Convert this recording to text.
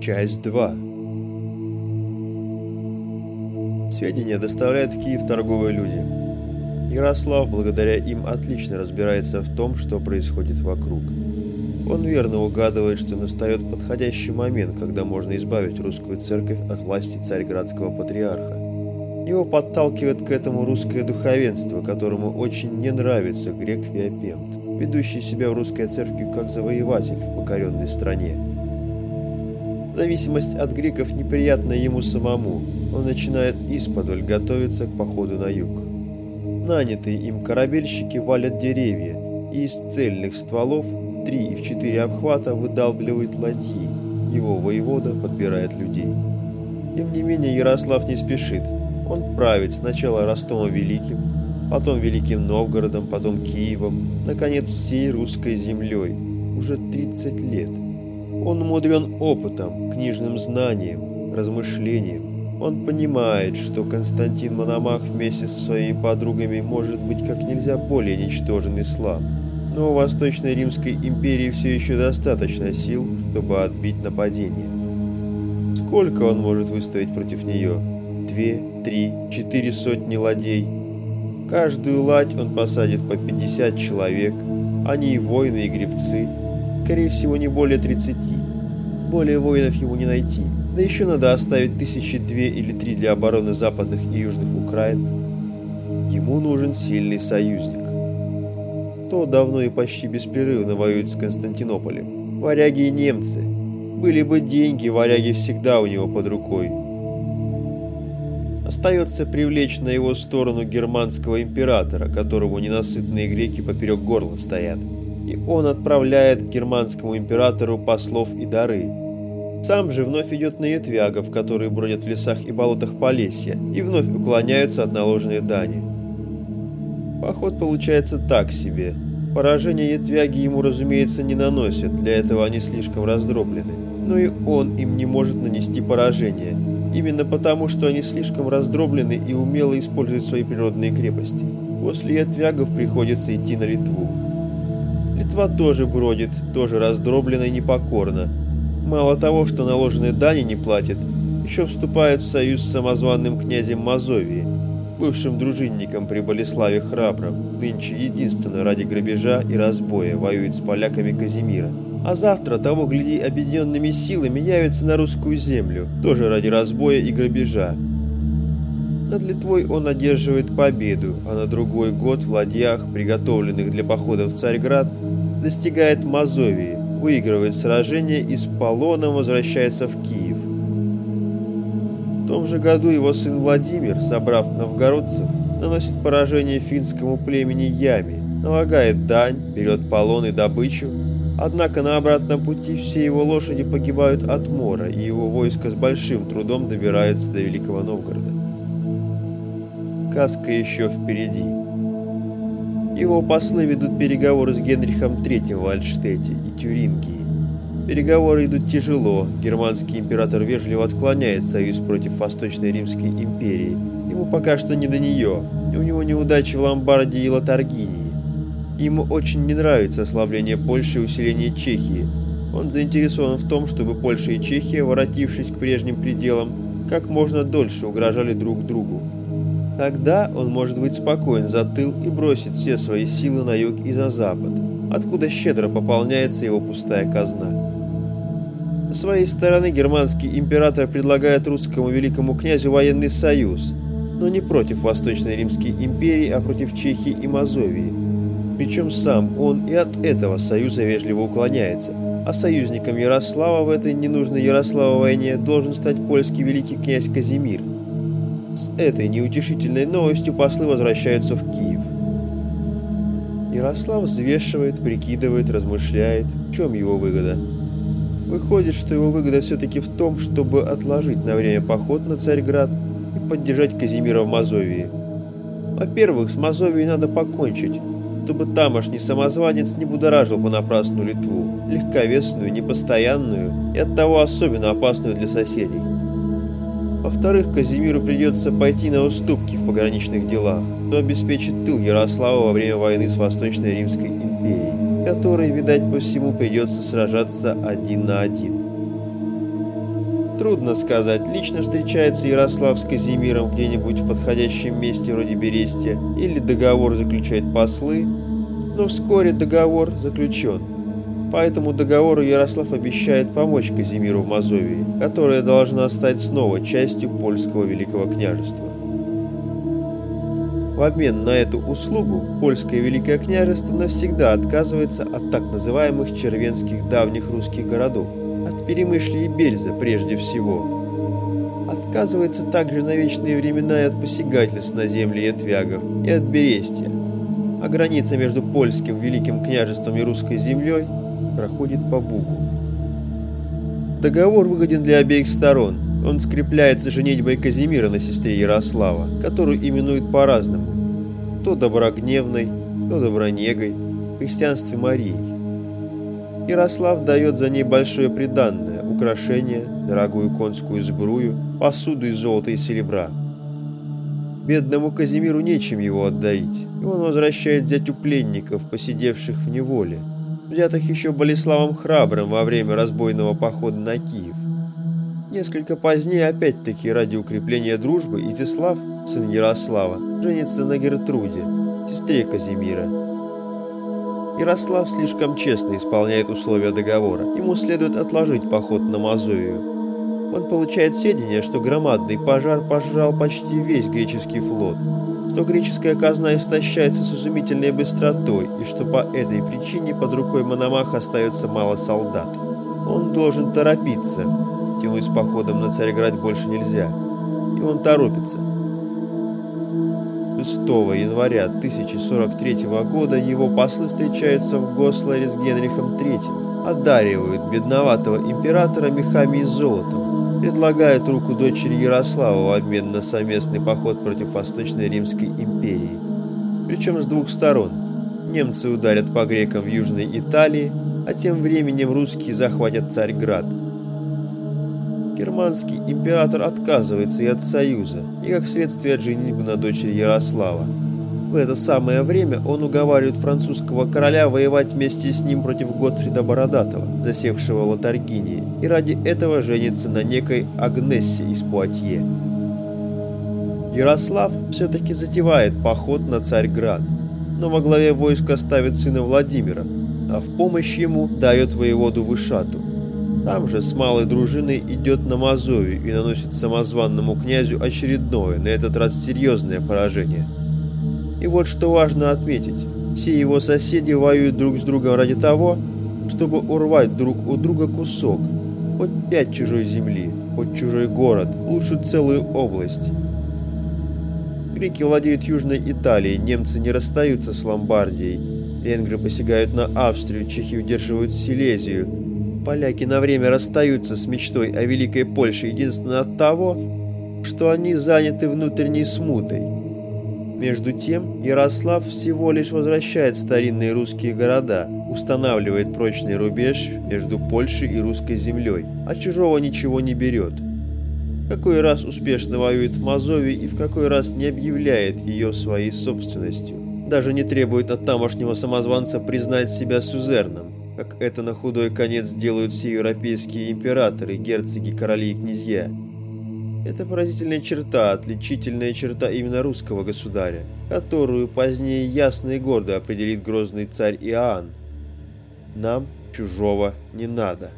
Часть 2 Сведения доставляют в Киев торговые люди. Ярослав, благодаря им, отлично разбирается в том, что происходит вокруг. Он верно угадывает, что настает подходящий момент, когда можно избавить русскую церковь от власти царьградского патриарха. Его подталкивает к этому русское духовенство, которому очень не нравится грек Виопемт, ведущий себя в русской церкви как завоеватель в покоренной стране. Зависимость от греков неприятна ему самому, он начинает исподволь готовиться к походу на юг. Нанятые им корабельщики валят деревья, и из цельных стволов три и в четыре обхвата выдалбливают ладьи. Его воевода подбирает людей. Тем не менее Ярослав не спешит. Он правит сначала Ростомом Великим, потом Великим Новгородом, потом Киевом, наконец всей русской землей. Уже 30 лет. Он умудрен опытом, книжным знанием, размышлением. Он понимает, что Константин Мономах вместе со своими подругами может быть как нельзя более ничтожен ислам. Но у Восточной Римской империи все еще достаточно сил, чтобы отбить нападение. Сколько он может выставить против нее? Две, три, четыре сотни ладей. Каждую ладь он посадит по 50 человек. Они и воины, и гребцы. Скорее всего, не более 30. Более воинов ему не найти. Да еще надо оставить тысячи две или три для обороны западных и южных Украин. Ему нужен сильный союзник. То давно и почти беспрерывно воюет с Константинополем. Варяги и немцы. Были бы деньги, варяги всегда у него под рукой. Остается привлечь на его сторону германского императора, которому ненасытные греки поперек горла стоят. И он отправляет к германскому императору послов и дары – сам же вновь идет на ятвягов, которые бродят в лесах и болотах Полесья, и вновь уклоняются от наложенной дани. Поход получается так себе. Поражение ятвяги ему, разумеется, не наносят, для этого они слишком раздроблены. Но и он им не может нанести поражение, именно потому, что они слишком раздроблены и умело используют свои природные крепости. После ятвягов приходится идти на Литву. Литва тоже бродит, тоже раздроблена и непокорна, Мало того, что наложенные дани не платит, еще вступает в союз с самозванным князем Мазовии, бывшим дружинником при Болеславе Храбром, нынче единственно ради грабежа и разбоя воюет с поляками Казимира. А завтра, того гляди, объединенными силами явится на русскую землю, тоже ради разбоя и грабежа. Над Литвой он одерживает победу, а на другой год в ладьях, приготовленных для похода в Царьград, достигает Мазовии, выигрывает сражение и с полоном возвращается в Киев. В том же году его сын Владимир, собрав новгородцев, наносит поражение финскому племени Ями, налагает дань, берет полон и добычу, однако на обратном пути все его лошади погибают от мора, и его войско с большим трудом добирается до Великого Новгорода. Каска еще впереди. Его послы ведут переговоры с Генрихом III в Альштете и Тюрингии. Переговоры идут тяжело, германский император вежливо отклоняет союз против Восточной Римской империи. Ему пока что не до нее, у него неудачи в Ломбардии и Латаргинии. Ему очень не нравится ослабление Польши и усиление Чехии. Он заинтересован в том, чтобы Польша и Чехия, воротившись к прежним пределам, как можно дольше угрожали друг другу. Тогда он может быть спокоен за тыл и бросить все свои силы на юг и за запад, откуда щедро пополняется его пустая казна. С своей стороны германский император предлагает русскому великому князю военный союз, но не против Восточной Римской империи, а против Чехии и Мазовии. Причем сам он и от этого союза вежливо уклоняется, а союзником Ярослава в этой ненужной Ярославу войне должен стать польский великий князь Казимир – с этой неутешительной новостью послы возвращаются в Киев. Ярослав взвешивает, прикидывает, размышляет, в чем его выгода. Выходит, что его выгода все-таки в том, чтобы отложить на время поход на Царьград и поддержать Казимира в Мазовии. Во-первых, с Мазовией надо покончить, чтобы тамошний самозванец не будоражил понапрасну Литву, легковесную, непостоянную и оттого особенно опасную для соседей. Во-вторых, Казимиру придется пойти на уступки в пограничных делах, но обеспечит тыл Ярослава во время войны с Восточной Римской империей, которой, видать, по всему придется сражаться один на один. Трудно сказать, лично встречается Ярослав с Казимиром где-нибудь в подходящем месте вроде Берестия, или договор заключает послы, но вскоре договор заключен. По этому договору Ярослав обещает помочь Казимиру в Мазовии, которая должна стать снова частью польского великого княжества. В обмен на эту услугу польское великое княжество навсегда отказывается от так называемых червенских давних русских городов, от Перемышля и Бельза прежде всего. Отказывается также на вечные времена и от посягательств на земли Этвягов, и от Берестия. А граница между польским великим княжеством и русской землей проходит по Бугу. Договор выгоден для обеих сторон. Он скрепляется женитьбой Казимира на сестре Ярослава, которую именуют по-разному. То Доброгневной, то Добронегой, христианстве Марией. Ярослав дает за ней большое приданное, украшения, дорогую конскую сбрую, посуду из золота и серебра. Бедному Казимиру нечем его отдаить, и он возвращает зятю пленников, посидевших в неволе, взятых еще Болеславом Храбрым во время разбойного похода на Киев. Несколько позднее, опять-таки ради укрепления дружбы, Изяслав, сын Ярослава, женится на Гертруде, сестре Казимира, Ярослав слишком честно исполняет условия договора. Ему следует отложить поход на Мазовию. Он получает сведения, что громадный пожар пожрал почти весь греческий флот, что греческая казна истощается с изумительной быстротой и что по этой причине под рукой Мономаха остается мало солдат. Он должен торопиться. Тянуть походом на Царьград больше нельзя. И он торопится. 6 января 1043 года его послы встречаются в Госларе с Генрихом III, одаривают бедноватого императора мехами и золотом, предлагают руку дочери Ярослава в обмен на совместный поход против Восточной Римской империи. Причем с двух сторон. Немцы ударят по грекам в Южной Италии, а тем временем русские захватят Царьград – германский император отказывается и от союза, и как следствие от женитьбы на дочери Ярослава. В это самое время он уговаривает французского короля воевать вместе с ним против Готфрида Бородатого, засевшего в Латаргинии, и ради этого женится на некой Агнессе из Пуатье. Ярослав все-таки затевает поход на Царьград, но во главе войска ставит сына Владимира, а в помощь ему дает воеводу Вышату. Там же с малой дружиной идет на Мазовию и наносит самозванному князю очередное, на этот раз серьезное поражение. И вот что важно отметить. Все его соседи воюют друг с другом ради того, чтобы урвать друг у друга кусок. Хоть пять чужой земли, хоть чужой город, лучше целую область. Греки владеют Южной Италией, немцы не расстаются с Ломбардией. Венгры посягают на Австрию, чехи удерживают Силезию, Поляки на время расстаются с мечтой о Великой Польше единственно от того, что они заняты внутренней смутой. Между тем, Ярослав всего лишь возвращает старинные русские города, устанавливает прочный рубеж между Польшей и русской землей, а чужого ничего не берет. Какой раз успешно воюет в Мазовии и в какой раз не объявляет ее своей собственностью. Даже не требует от тамошнего самозванца признать себя сюзерном как это на худой конец делают все европейские императоры, герцоги, короли и князья. Это поразительная черта, отличительная черта именно русского государя, которую позднее ясно и гордо определит грозный царь Иоанн. Нам чужого не надо.